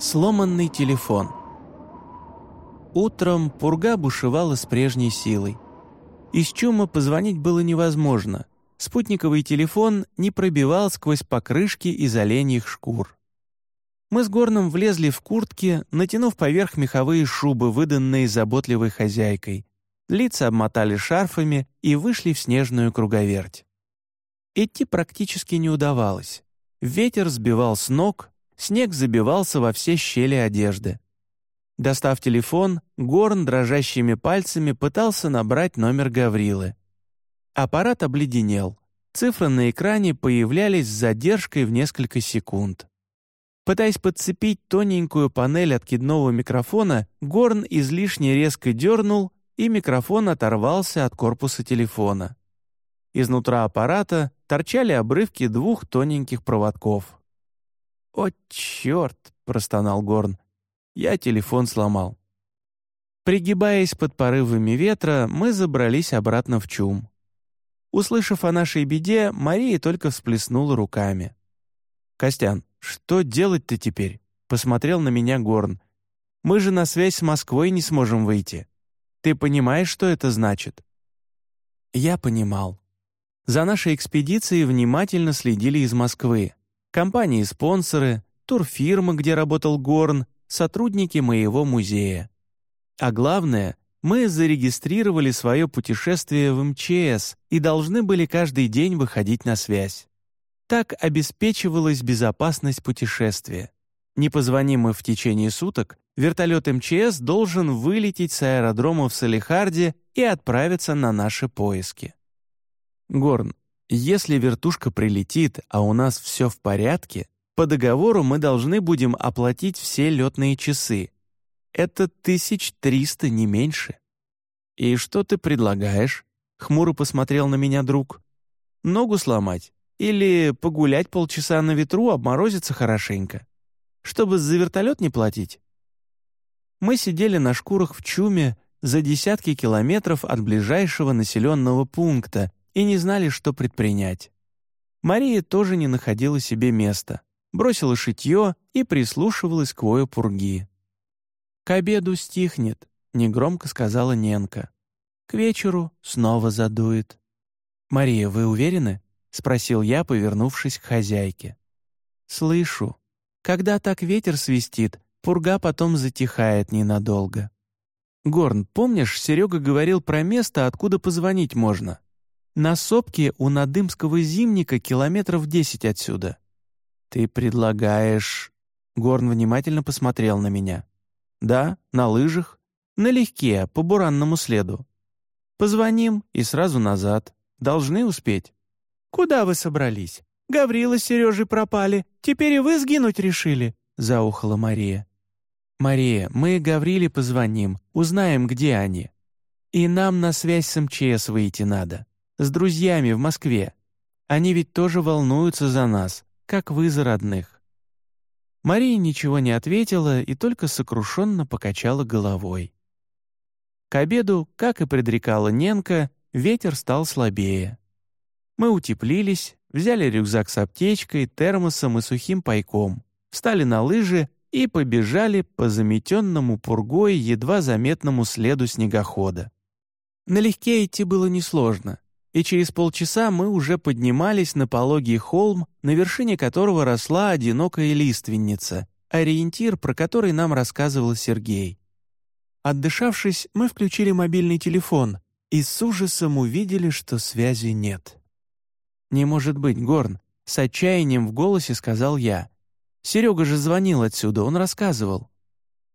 Сломанный телефон. Утром пурга бушевала с прежней силой. Из чума позвонить было невозможно. Спутниковый телефон не пробивал сквозь покрышки из оленьих шкур. Мы с Горном влезли в куртки, натянув поверх меховые шубы, выданные заботливой хозяйкой. Лица обмотали шарфами и вышли в снежную круговерть. Идти практически не удавалось. Ветер сбивал с ног, снег забивался во все щели одежды. Достав телефон, Горн дрожащими пальцами пытался набрать номер Гаврилы. Аппарат обледенел. Цифры на экране появлялись с задержкой в несколько секунд. Пытаясь подцепить тоненькую панель откидного микрофона, Горн излишне резко дернул, и микрофон оторвался от корпуса телефона. Изнутра аппарата торчали обрывки двух тоненьких проводков. «О, черт!» — простонал Горн. Я телефон сломал. Пригибаясь под порывами ветра, мы забрались обратно в чум. Услышав о нашей беде, Мария только всплеснула руками. «Костян, что делать-то теперь?» — посмотрел на меня Горн. «Мы же на связь с Москвой не сможем выйти. Ты понимаешь, что это значит?» Я понимал. За нашей экспедицией внимательно следили из Москвы. Компании-спонсоры, турфирмы, где работал Горн, сотрудники моего музея. А главное, мы зарегистрировали свое путешествие в МЧС и должны были каждый день выходить на связь. Так обеспечивалась безопасность путешествия. Не позвоним мы в течение суток, вертолет МЧС должен вылететь с аэродрома в Салихарде и отправиться на наши поиски. Горн, если вертушка прилетит, а у нас все в порядке, по договору мы должны будем оплатить все летные часы. Это тысяч триста, не меньше. И что ты предлагаешь? Хмуро посмотрел на меня друг. Ногу сломать? Или погулять полчаса на ветру, обморозиться хорошенько? Чтобы за вертолет не платить? Мы сидели на шкурах в чуме за десятки километров от ближайшего населенного пункта и не знали, что предпринять. Мария тоже не находила себе места бросила шитье и прислушивалась к вою пурги. «К обеду стихнет», — негромко сказала Ненка. «К вечеру снова задует». «Мария, вы уверены?» — спросил я, повернувшись к хозяйке. «Слышу. Когда так ветер свистит, пурга потом затихает ненадолго». «Горн, помнишь, Серега говорил про место, откуда позвонить можно?» «На сопке у Надымского зимника километров десять отсюда. «Ты предлагаешь...» Горн внимательно посмотрел на меня. «Да, на лыжах. Налегке, по буранному следу. Позвоним и сразу назад. Должны успеть». «Куда вы собрались? Гаврила с Сережей пропали. Теперь и вы сгинуть решили?» — заухала Мария. «Мария, мы Гавриле позвоним, узнаем, где они. И нам на связь с МЧС выйти надо. С друзьями в Москве. Они ведь тоже волнуются за нас как вы за родных». Мария ничего не ответила и только сокрушенно покачала головой. К обеду, как и предрекала Ненка, ветер стал слабее. Мы утеплились, взяли рюкзак с аптечкой, термосом и сухим пайком, встали на лыжи и побежали по заметенному пургой едва заметному следу снегохода. Налегке идти было несложно и через полчаса мы уже поднимались на пологий холм, на вершине которого росла одинокая лиственница, ориентир, про который нам рассказывал Сергей. Отдышавшись, мы включили мобильный телефон и с ужасом увидели, что связи нет. «Не может быть, Горн», — с отчаянием в голосе сказал я. «Серега же звонил отсюда, он рассказывал.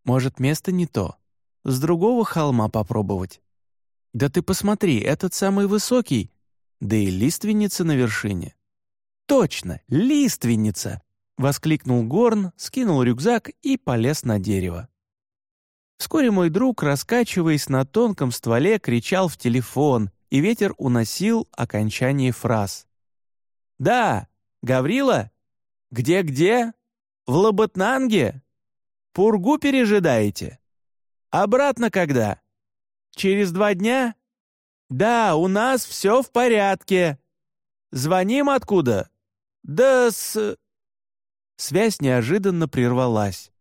Может, место не то. С другого холма попробовать». «Да ты посмотри, этот самый высокий, да и лиственница на вершине». «Точно, лиственница!» — воскликнул Горн, скинул рюкзак и полез на дерево. Вскоре мой друг, раскачиваясь на тонком стволе, кричал в телефон, и ветер уносил окончание фраз. «Да, Гаврила? Где-где? В Лоботнанге? Пургу пережидаете? Обратно когда?» Через два дня? Да, у нас все в порядке. Звоним откуда? Да с... Связь неожиданно прервалась.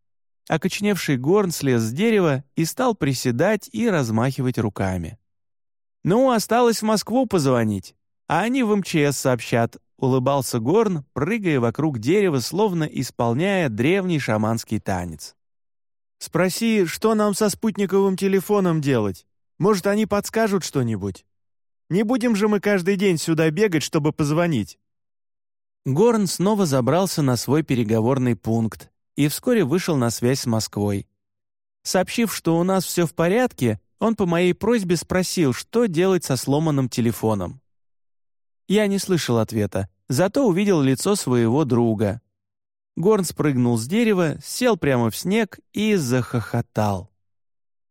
Окочневший горн слез с дерева и стал приседать и размахивать руками. «Ну, осталось в Москву позвонить, а они в МЧС сообщат», — улыбался горн, прыгая вокруг дерева, словно исполняя древний шаманский танец. «Спроси, что нам со спутниковым телефоном делать? Может, они подскажут что-нибудь? Не будем же мы каждый день сюда бегать, чтобы позвонить». Горн снова забрался на свой переговорный пункт и вскоре вышел на связь с Москвой. Сообщив, что у нас все в порядке, он по моей просьбе спросил, что делать со сломанным телефоном. Я не слышал ответа, зато увидел лицо своего друга. Горн спрыгнул с дерева, сел прямо в снег и захохотал.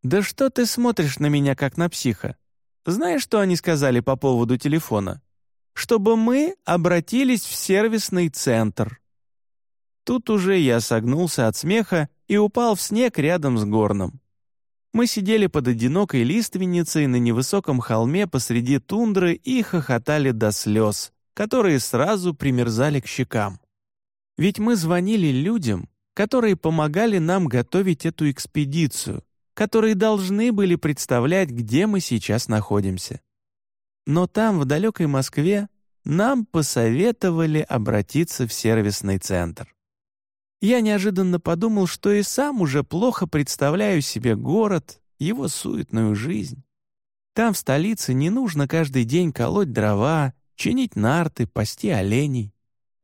«Да что ты смотришь на меня, как на психа? Знаешь, что они сказали по поводу телефона? Чтобы мы обратились в сервисный центр». Тут уже я согнулся от смеха и упал в снег рядом с горном. Мы сидели под одинокой лиственницей на невысоком холме посреди тундры и хохотали до слез, которые сразу примерзали к щекам. Ведь мы звонили людям, которые помогали нам готовить эту экспедицию, которые должны были представлять, где мы сейчас находимся. Но там, в далекой Москве, нам посоветовали обратиться в сервисный центр. Я неожиданно подумал, что и сам уже плохо представляю себе город, его суетную жизнь. Там, в столице, не нужно каждый день колоть дрова, чинить нарты, пасти оленей.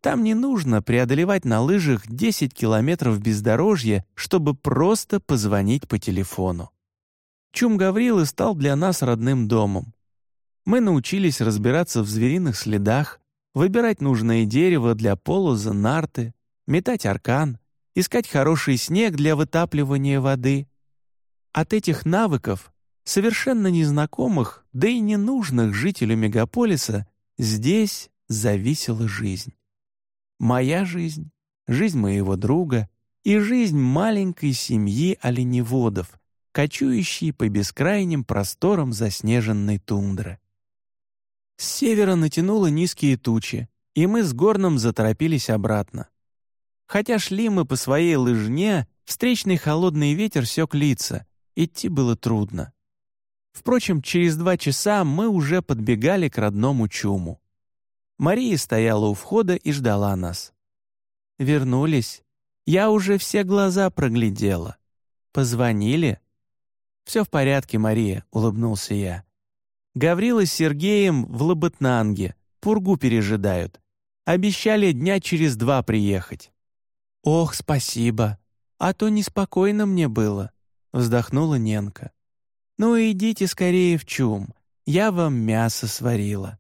Там не нужно преодолевать на лыжах 10 километров бездорожья, чтобы просто позвонить по телефону. Чум Гаврилы стал для нас родным домом. Мы научились разбираться в звериных следах, выбирать нужное дерево для полоза, нарты, метать аркан, искать хороший снег для вытапливания воды. От этих навыков, совершенно незнакомых, да и ненужных жителю мегаполиса, здесь зависела жизнь. Моя жизнь, жизнь моего друга и жизнь маленькой семьи оленеводов, кочующей по бескрайним просторам заснеженной тундры. С севера натянуло низкие тучи, и мы с Горном заторопились обратно. Хотя шли мы по своей лыжне, встречный холодный ветер сёк лица, идти было трудно. Впрочем, через два часа мы уже подбегали к родному чуму. Мария стояла у входа и ждала нас. «Вернулись. Я уже все глаза проглядела. Позвонили?» «Все в порядке, Мария», — улыбнулся я. Гаврила с Сергеем в Лоботнанге, пургу пережидают. Обещали дня через два приехать. «Ох, спасибо, а то неспокойно мне было», — вздохнула Ненка. «Ну идите скорее в чум, я вам мясо сварила».